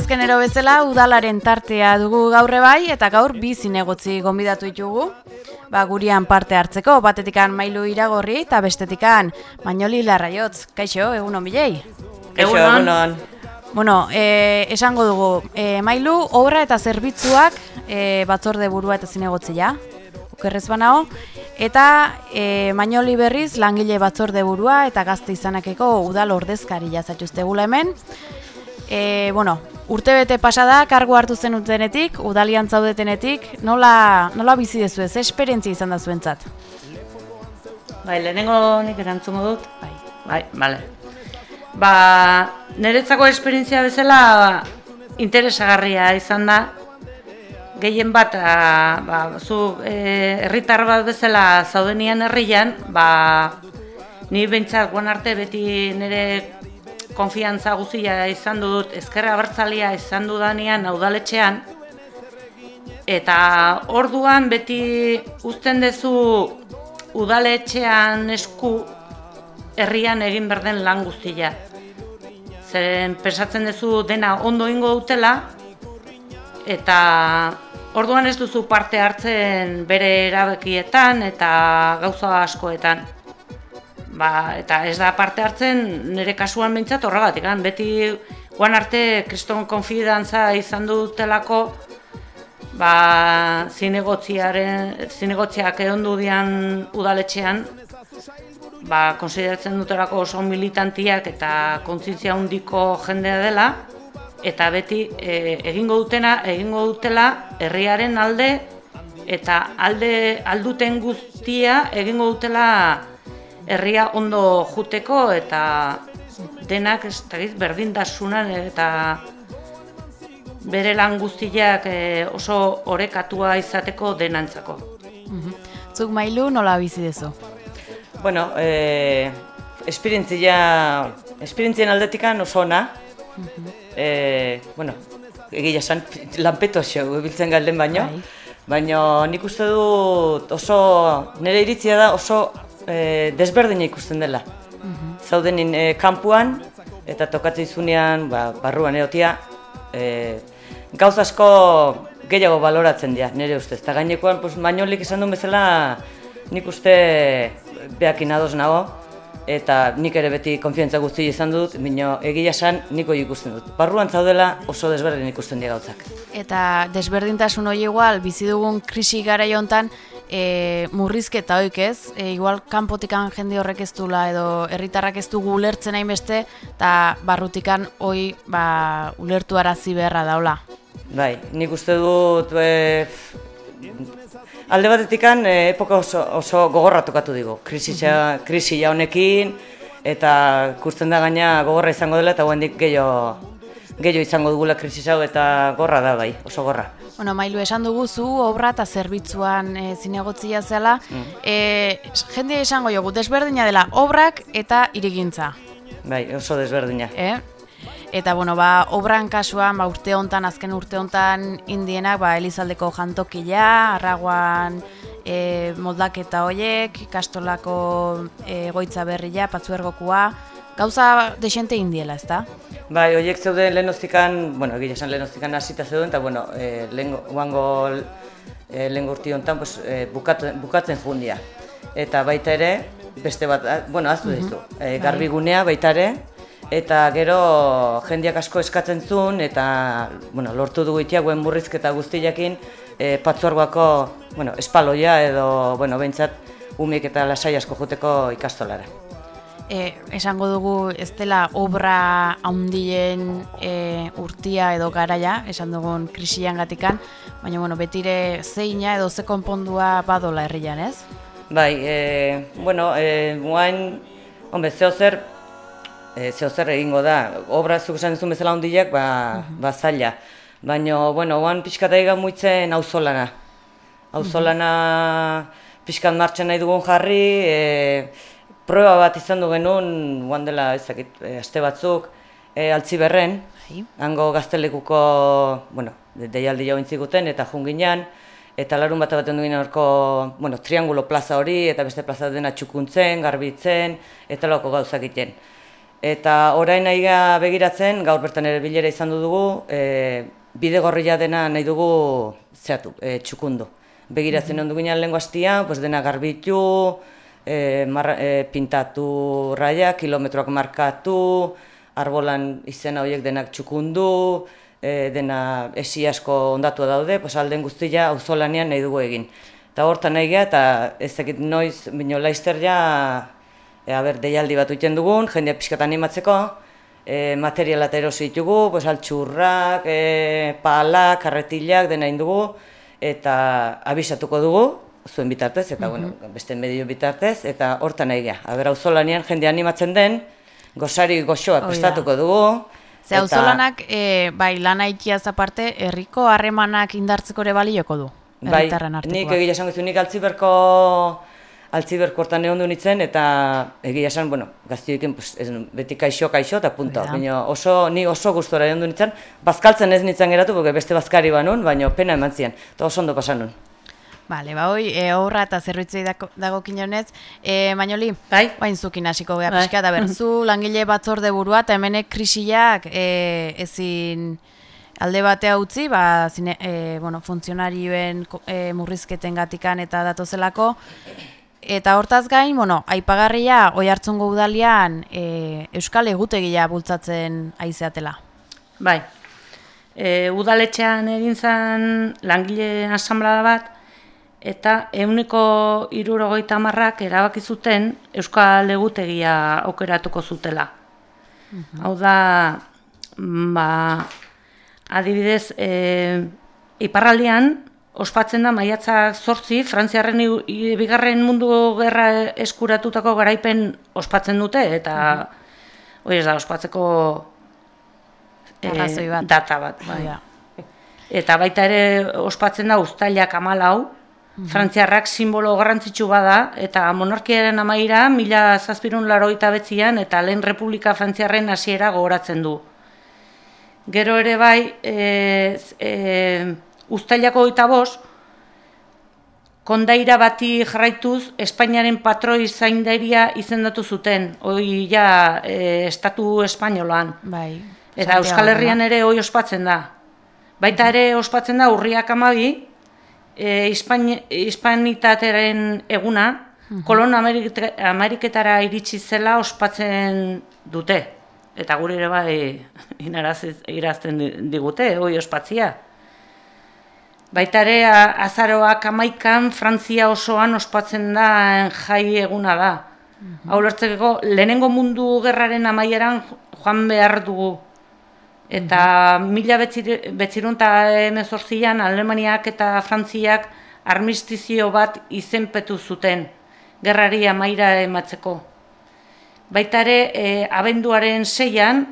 Azkenero bezala udalaren tartea dugu gaurre bai eta gaur bi zinegotzi gonbidatu ditugu. Ba, gurian parte hartzeko, batetikan mailu iragorri eta bestetikan mainoli larraiotz. Kaixo, egun hon bilei? Kaixo, egun hon. Bueno, e, esango dugu, e, mailu obra eta zerbitzuak e, batzorde burua eta zinegotzia, ukerrez banao, eta e, mainoli berriz langile batzorde burua eta gazte izanakeko udal ordezkari jazatuzte gula hemen. E, bueno, urte bete pasada, kargu hartu zen utenetik, udalian zaudetenetik, nola, nola bizi dezu ez, esperientzia izan da zuentzat? Bai, lehenengo nik erantzungo dut. Bai. Bai, bale. Ba, niretzako esperientzia bezala interesagarria izan da. Gehien bat, a, ba, zu e, herritar bat bezala zaudenian herrian, ba, ni bentsat guan arte beti nire konfiantza guzia izan dut, ezkerra abertzalia izan dudanean naudaletxean, eta orduan beti uzten duzu udaletxean esku herrian egin berden lan guztia. Zeren pensatzen duzu dena ondo ingo dutela, eta orduan ez duzu parte hartzen bere erabekietan eta gauza askoetan. Ba, eta ez da parte hartzen nire kasuan behintzat horregatik, beti guan arte kriston konfidantza izan dutelako ba, zinegotziak egon dian udaletxean ba, konsideratzen dutelako oso militantiak eta kontzintzia hundiko jendea dela eta beti e, egingo dutena, egingo dutela herriaren alde eta alde alduten guztia egingo dutela herria ondo juteko eta denak ez dakit berdintasunan eta bere lan guztiak eh, oso orekatua izateko denantzako. Mhm. Zuk mailu nola bizi dezu? Bueno, eh, esperientzia, esperientzien aldetikan oso ona. Mhm. eh, bueno, egia san, lanpeto xo, biltzen galden baino. Bai. Baina nik uste dut oso, nire iritzia da oso e, desberdina ikusten dela. Mm Zaudenin e, kanpuan eta tokatzen zunean ba, barruan eotia, e, gauz asko gehiago baloratzen dira, nire ustez. Eta gainekoan, pues, mainolik esan duen bezala, nik uste behakin adoz nago, eta nik ere beti konfiantza guzti izan dut, bino egia esan niko ikusten dut. Barruan zaudela oso desberdin ikusten dira gauzak. Eta desberdintasun hori igual, bizi dugun krisi gara jontan, e, murrizketa hoik ez, e, igual kanpotikan jende horrek ez dula edo herritarrak ez dugu ulertzen hainbeste, eta barrutikan hoi ba, ulertu arazi beharra daula. Bai, nik uste dut e, alde batetikan e, epoka oso, oso gogorra tokatu digu, krisisa, mhm. krisia honekin, eta kusten da gaina gogorra izango dela eta guendik gehiago gehiago izango dugula krisisa eta gorra da bai, oso gorra. Bueno, Mailu, esan dugu zu obra eta zerbitzuan e, zinegotzia zela. Mm. E, jende esango jogu, desberdina dela obrak eta irigintza. Bai, oso desberdina. E? Eta, bueno, ba, obran kasuan, ba, urte hontan, azken urte hontan indienak, ba, Elizaldeko jantokila, arraguan e, moldaketa hoiek, kastolako e, goitza berria, patzuergokua, gauza desente indiela, ezta? Bai, horiek zeuden lehenoztikan, bueno, egia esan lehenoztikan hasita zeuden, eta, bueno, e, lehen guango e, lehen gurti honetan, pues, e, bukatzen, bukatzen fundia. Eta baita ere, beste bat, bueno, aztu dizu, mm -hmm. e, garbigunea baita ere, eta gero jendiak asko eskatzen zuen, eta, bueno, lortu dugu itiak guen murrizketa guztiakin, e, patzuargoako, bueno, espaloia edo, bueno, behintzat, umiek eta lasai asko juteko ikastolara e, esango dugu ez dela obra handien e, urtia edo garaia, esan dugun krisian gatikan, baina bueno, betire zeina edo ze konpondua badola herrian, ez? Bai, e, bueno, e, guain, hombre, zeo zer, e, zeo zer egingo da, obra zuk esan duzun bezala handiak, ba, uh ba zaila. Baina, bueno, guain pixkata egan muitzen auzolana. Auzolana pixkat martxan nahi dugun jarri, e, Proba bat izan du genuen, guan dela ezakit, e, aste batzuk, e, altzi berren, Bai. Hango gaztelekuko, bueno, deialdi jau intziguten eta junginan, eta larun bat baten duen horko, bueno, triangulo plaza hori, eta beste plaza dena txukuntzen, garbitzen, eta loko gauzak iten. Eta orain nahi begiratzen, gaur bertan ere bilera izan dugu, e, bide gorria dena nahi dugu zeatu, e, txukundu. Begiratzen mm -hmm. ondu ginen lehen guaztia, pues dena garbitu, e, mar, e, pintatu raia, kilometroak markatu, arbolan izena horiek denak txukundu, e, dena esi asko ondatu daude, pues alden guztia auzolanean nahi dugu egin. Eta hortan nahi eta ez dakit noiz, bino laizter ja, e, aber, deialdi bat uiten dugun, jendea pixkat animatzeko, e, materialat erosi ditugu, pues, altxurrak, e, palak, karretilak, dena dugu, eta abisatuko dugu, zuen bitartez, eta bueno, beste medio bitartez, eta hortan nahi geha. Aber, hau zolanean jende animatzen den, gozari goxoak prestatuko dugu. Ze hau zolanak, e, bai, lan haitiaz aparte, herriko harremanak indartzeko ere balioko du? Bai, nik egia esan nik altziberko altziberko hortan egon du nintzen, eta egia esan, bueno, gaztioekin pues, ez, beti kaixo, kaixo, eta punto. Baina oso, ni oso gustora egon du nintzen, bazkaltzen ez nintzen geratu, beste bazkari banun, baina pena eman zian, eta oso ondo pasan nun. Bale, ba hoi, e, horra eta zerbitzei dago kinonez. E, Mainoli, bai? bain zukin hasiko geha bai. pixka, da berzu langile batzorde burua, eta hemenek krisiak e, ezin alde batea utzi, ba, zine, e, bueno, funtzionarioen e, murrizketen gatikan eta datozelako. Eta hortaz gain, bueno, aipagarria oi hartzungo udalian e, Euskal Egutegia bultzatzen aizeatela. Bai, e, udaletxean egin zen langile asamblada bat, eta euniko irurogeita marrak erabaki zuten Euskal Egutegia aukeratuko zutela. Mhm. Hau da, ba, adibidez, e, iparraldean, ospatzen da maiatzak zortzi, Frantziarren bigarren mundu gerra eskuratutako garaipen ospatzen dute, eta mm hori ez da, ospatzeko e, bat. data bat. Bai. Eta baita ere ospatzen da ustailak amalau, Frantziarrak simbolo garrantzitsu bada, eta monarkiaren amaira mila zazpirun laroita betzian, eta lehen Republika Frantziarren hasiera gogoratzen du. Gero ere bai, e, e, ustailako oita bos, kondaira bati jarraituz, Espainiaren patroi zaindairia izendatu zuten, hoi ja e, estatu espainolan. Bai. Eta Euskal Herrian ere hoi ospatzen da. Baita ere ospatzen da urriak amabi, e, Hispanitatearen eguna, mhm. kolon Ameriketara iritsi zela ospatzen dute. Eta gure ere bai irazten digute, hoi ospatzia. Baita ere, azaroak amaikan, Frantzia osoan ospatzen da jai eguna da. Mm Hau lertzeko, lehenengo mundu gerraren amaieran joan behar dugu Eta mila betzirun eta emezortzian Alemaniak eta Frantziak armistizio bat izenpetu zuten, gerrari amaira ematzeko. Baitare, e, abenduaren seian,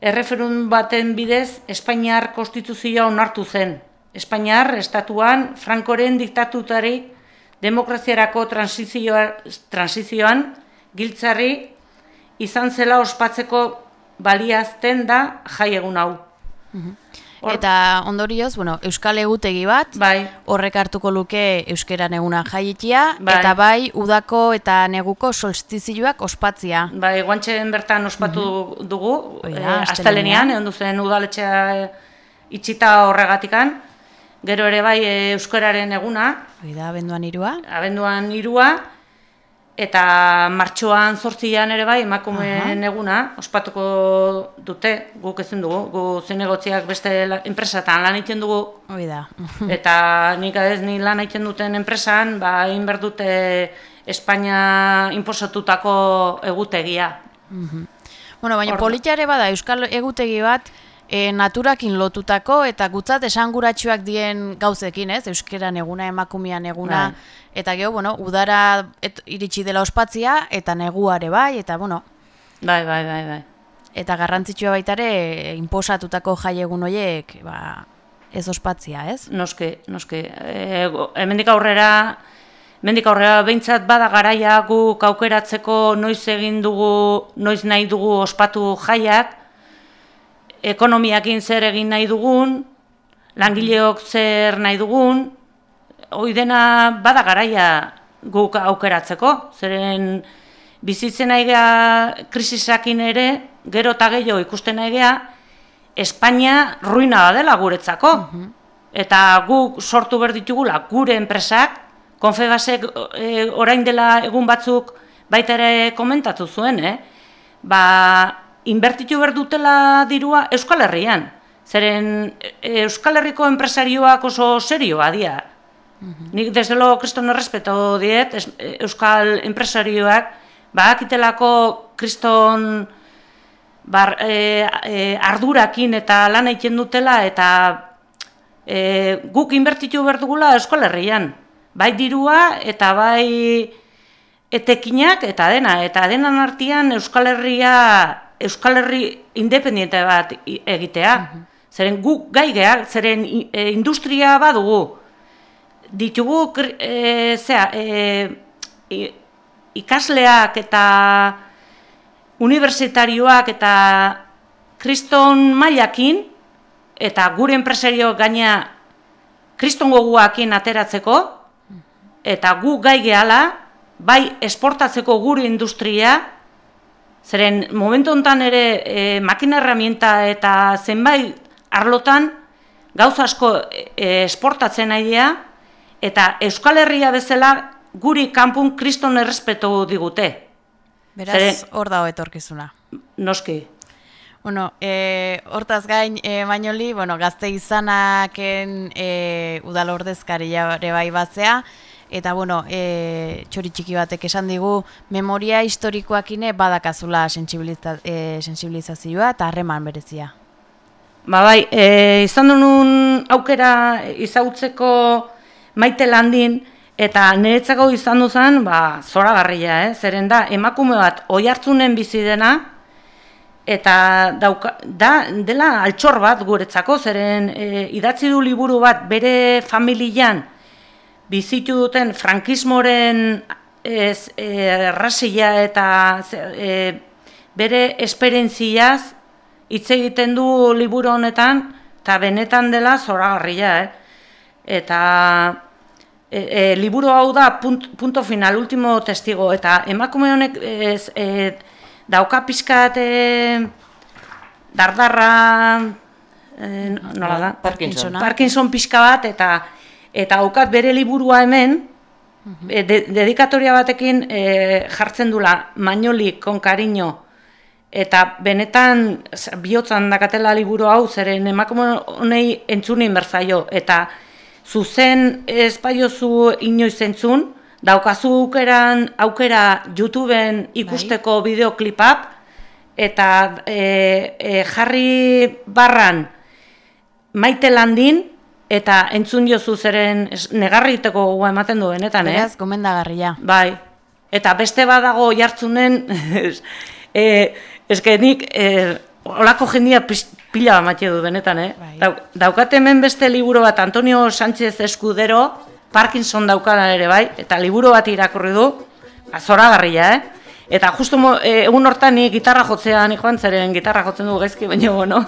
erreferun baten bidez, Espainiar konstituzioa onartu zen. Espainiar, estatuan, Frankoren diktatutari, demokraziarako transizioan, giltzarri, izan zela ospatzeko baliazten da jai egun hau. Mhm. Eta ondorioz, bueno, Euskal Egutegi bat, bai. horrek hartuko luke Euskeran eguna jaitia, bai. eta bai, udako eta neguko solstizioak ospatzia. Bai, guantxen bertan ospatu mm dugu, Oida, eh, astelenean, egon duzen udaletxea itxita horregatikan, gero ere bai eh, Euskararen eguna. Oida, abenduan irua. Abenduan irua, eta martxoan zortzian ere bai emakumeen eguna. Ospatuko dute guk ezin dugu. Gu zinegotziak beste enpresatan lan egiten dugu. Hori da. Eta nik adez ni lan egiten duten enpresan ba egin ber dute Espainia inposatutako egutegia. Mhm. Bueno, baina politxare bada Euskal egutegi bat e, naturakin lotutako eta gutzat esanguratsuak dien gauzekin, ez? Euskeran eguna, emakumian eguna, bai. eta geho, bueno, udara iritsi dela ospatzia, eta neguare bai, eta, bueno... Bai, bai, bai, bai. Eta garrantzitsua baitare, inposatutako jai egun horiek, ba, ez ospatzia, ez? Noske, noske. E, hemendik aurrera... Mendik aurrera behintzat bada garaia guk aukeratzeko noiz egin dugu, noiz nahi dugu ospatu jaiak, ekonomiakin zer egin nahi dugun, langileok zer nahi dugun, hoi dena bada garaia guk aukeratzeko, zeren bizitzen nahi krisisakin ere, gero eta gehiago ikusten nahi Espainia ruina da dela guretzako. Mhm. Eta guk sortu behar ditugula gure enpresak, konfebasek e, orain dela egun batzuk baita ere komentatu zuen, eh? ba, inbertitu behar dutela dirua Euskal Herrian. Zeren e, Euskal Herriko enpresarioak oso serioa dia. Mhm. Nik desde lo kriston errespeto diet, Euskal enpresarioak, ba, kriston bar, e, e, ardurakin eta lan egiten dutela eta e, guk inbertitu behar dugula Euskal Herrian. Bai dirua eta bai etekinak eta dena. Eta denan artian Euskal Herria, Euskal Herri independiente bat egitea. Mhm. Zeren guk gai geha, zeren e, industria badugu. Ditugu e, zera, e, ikasleak eta universitarioak eta kriston mailakin eta gure enpresario gaina kriston goguakin ateratzeko eta gu gai gehala bai esportatzeko gure industria zeren momentu hontan ere e, makina herramienta eta zenbait arlotan gauza asko e, esportatzen nahi eta Euskal Herria bezala guri kanpun kriston errespetu digute. Beraz, hor dago etorkizuna. Noski. Bueno, e, hortaz gain, e, Mainoli, bueno, gazte izanaken e, udal ordezkaria bai batzea, eta bueno, e, txori txiki batek esan digu, memoria historikoakine badakazula sensibiliza, e, sensibilizazioa eta harreman berezia. Ba bai, e, izan duen aukera izautzeko maite landin, Eta niretzako izan duzan, ba, zora garria, eh? zeren da, emakume bat oi hartzunen bizi dena, eta dauka, da, dela altxor bat guretzako, zeren e, idatzi du liburu bat bere familian bizitu duten frankismoren ez, e, rasia eta e, bere esperentziaz hitz egiten du liburu honetan, eta benetan dela zora garria, eh? Eta e, e, liburu hau da punt, punto final, último testigo, eta emakume honek ez, e, dauka pizkat e, dardarra, e, nola da? Parkinson. Parkinson pizka bat, eta eta aukat bere liburua hemen, e, de, dedikatoria batekin e, jartzen dula, mainoli, kon kariño, eta benetan bihotzan dakatela liburu hau, zeren emakume honei entzunin berzaio, eta zuzen espaiozu inoiz entzun, daukazu aukeran, aukera YouTubeen ikusteko bai. bideoklipap, eta e, e, jarri barran maite landin, eta entzun jozu zeren negarriteko gogoa ematen du benetan, eh? Beraz, gomendagarria. Bai, eta beste badago jartzunen, e, eskenik, e, olako jendia pila bat du benetan, eh? Bai. Daukat hemen beste liburu bat Antonio Sánchez Escudero, Parkinson daukana ere bai, eta liburu bat irakurri du, azora garria, eh? Eta justu e, egun hortan ni gitarra jotzean joan zeren gitarra jotzen du gaizki baina bueno.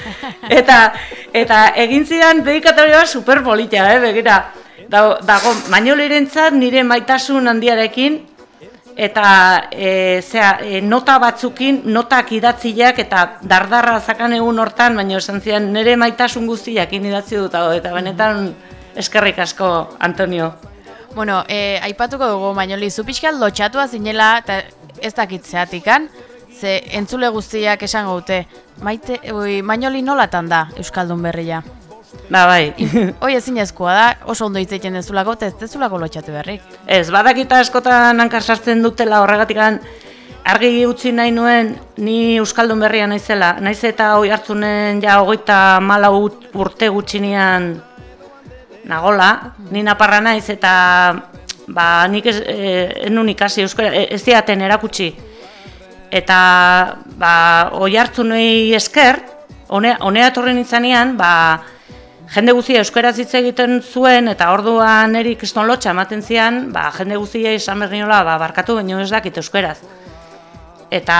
eta eta egin zidan dedikatorioa super politia, eh? Begira. Dago Mañolirentzat nire maitasun handiarekin eta e, zera, e, nota batzukin, notak idatziak eta dardarra zakan egun hortan, baina esan zian nire maitasun guztiak idatzi dut eta benetan eskerrik asko, Antonio. Bueno, e, aipatuko dugu, Mainoli, zu pixkat lotxatua zinela, eta ez dakitzeatikan, ze entzule guztiak esango dute, Maite, ui, Mainoli nolatan da Euskaldun berria? Ba, bai. Hoi ezin ezkoa da, oso ondo itzeiten dezulako, ez dezulako lotxatu berrik. Ez, badakita eskotan hankar sartzen dutela horregatik argi utzi nahi nuen ni Euskaldun berria naizela. Naiz eta hoi hartzunen ja hogeita mala urte gutxinean nagola. Ni naparra naiz eta ba, nik ez, e, enun ikasi Euskara, e, ez diaten erakutsi. Eta ba, hoi hartzunei esker, honea etorren itzanean, ba, jende guzia euskaraz hitz egiten zuen eta orduan eri kriston lotxa ematen zian, ba, jende guzia izan berdinola ba, barkatu baino ez dakit euskaraz. Eta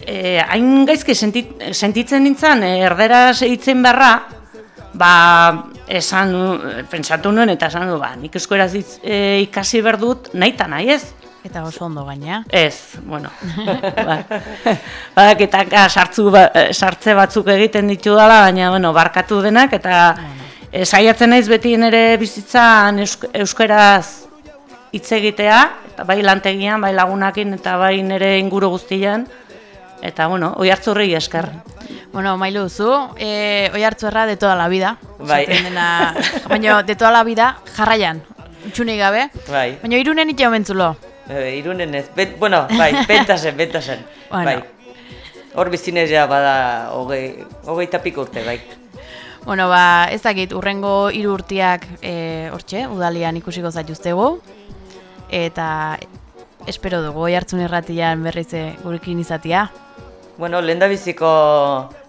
e, hain gaizki sentit, sentitzen nintzen, e, erderaz hitzen beharra, ba, esan, pentsatu nuen eta esan du, ba, nik euskaraz hitz- e, ikasi behar dut nahi eta nahi ez. Eta oso ondo gaina. Ez, bueno. ba, badaketak ah, sartzu, ba, eh, sartze batzuk egiten ditu dela, baina bueno, barkatu denak eta eh, saiatzen naiz beti nire bizitzan eusk euskaraz hitz egitea, eta bai lantegian, bai lagunakin eta bai nire inguru guztian. Eta bueno, oi hartzurri esker. Bueno, Mailu, zu, eh, oi hartzu erra de toda la vida. Bai. Dena, baina de toda la vida jarraian, utxunik gabe. Bai. Baina irunen itxeo mentzulo. E, irunen ez, ben, bueno, bai, bentasen, bentasen. Bueno. Bai. Hor biztinez ja bada hogei, hogei tapik urte, bai. Bueno, ba, ez dakit, urrengo hiru urtiak e, hortxe, udalian ikusiko zaituztegu. Eta espero dugu, oi hartzun irratian berriz eh, gurekin izatia. Bueno, lehendabiziko,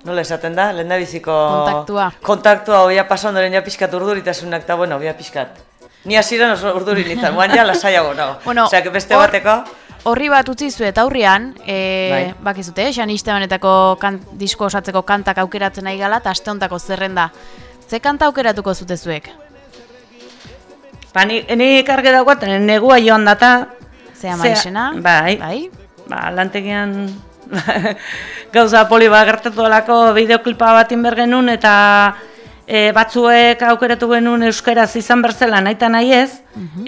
nola esaten da, lehendabiziko... Kontaktua. Kontaktua, oia pasa ondoren ja pixkat urduritasunak, eta bueno, oia pixkat. Ni hasieran oso urduri nintzen, guan ja lasaiago nago. Bueno, Osea, que beste hor- bateko... Horri bat utzi zuet aurrian, e, Bai. bakizute, xaniste honetako kan, disko osatzeko kantak aukeratzen nahi gala, eta aste hontako zerrenda. Ze kanta aukeratuko zute zuek? Ba, ni, ni karge dagoat, negua joan data, Zea maizena? bai. bai? ba, lantegian gauza poli bat gertatu alako bideoklipa bat inber genuen eta e, batzuek aukeratu genuen euskeraz izan berzela nahi eta nahi ez,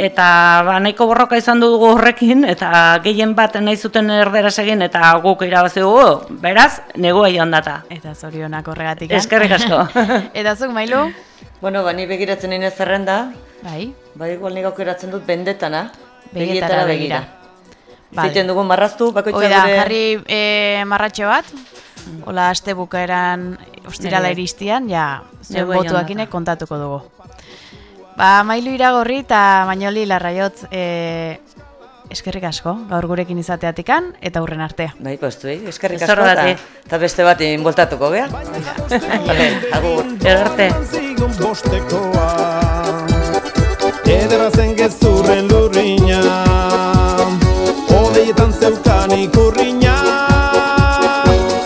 eta ba, nahiko borroka izan dugu horrekin, eta gehien bat nahi zuten erderaz egin, eta guk irabazi dugu, beraz, negua joan data. Eta zorionak horregatik. Eskerrik asko. Eta zuk, Mailu? Bueno, ba, ni begiratzen nire zerrenda, Bai. ba, igual nik aukeratzen dut bendetana, Begietara begira. Vale. Ziten dugu marraztu, bakoitza Hoi da, gure... jarri e, marratxe bat, hola aste bukaeran ostirala Bai. iristian, ja, zuen botuakinek data. kontatuko dugu. Ba, Mailu iragorri eta Mañoli larraiotz e, eskerrik asko, gaur gurekin izateatikan, eta hurren arte. Bai, postu, eh? eskerrik asko, eta, beste bat inboltatuko, gea? Vale, agur. Erte. Ederra zen gezurren lurrina Odeietan zeukan ikurrina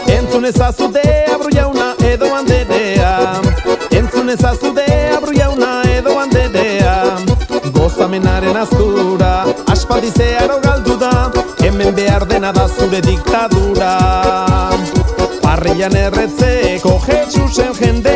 Entzun ezazude abru jauna edo handerea. Entzun ezazude abru jauna edo handerea. Gozamenaren azkura Aspaldi zeharo galdu da. Hemen behar dena da zure diktadura. Parrian erretzeko Jesusen jendea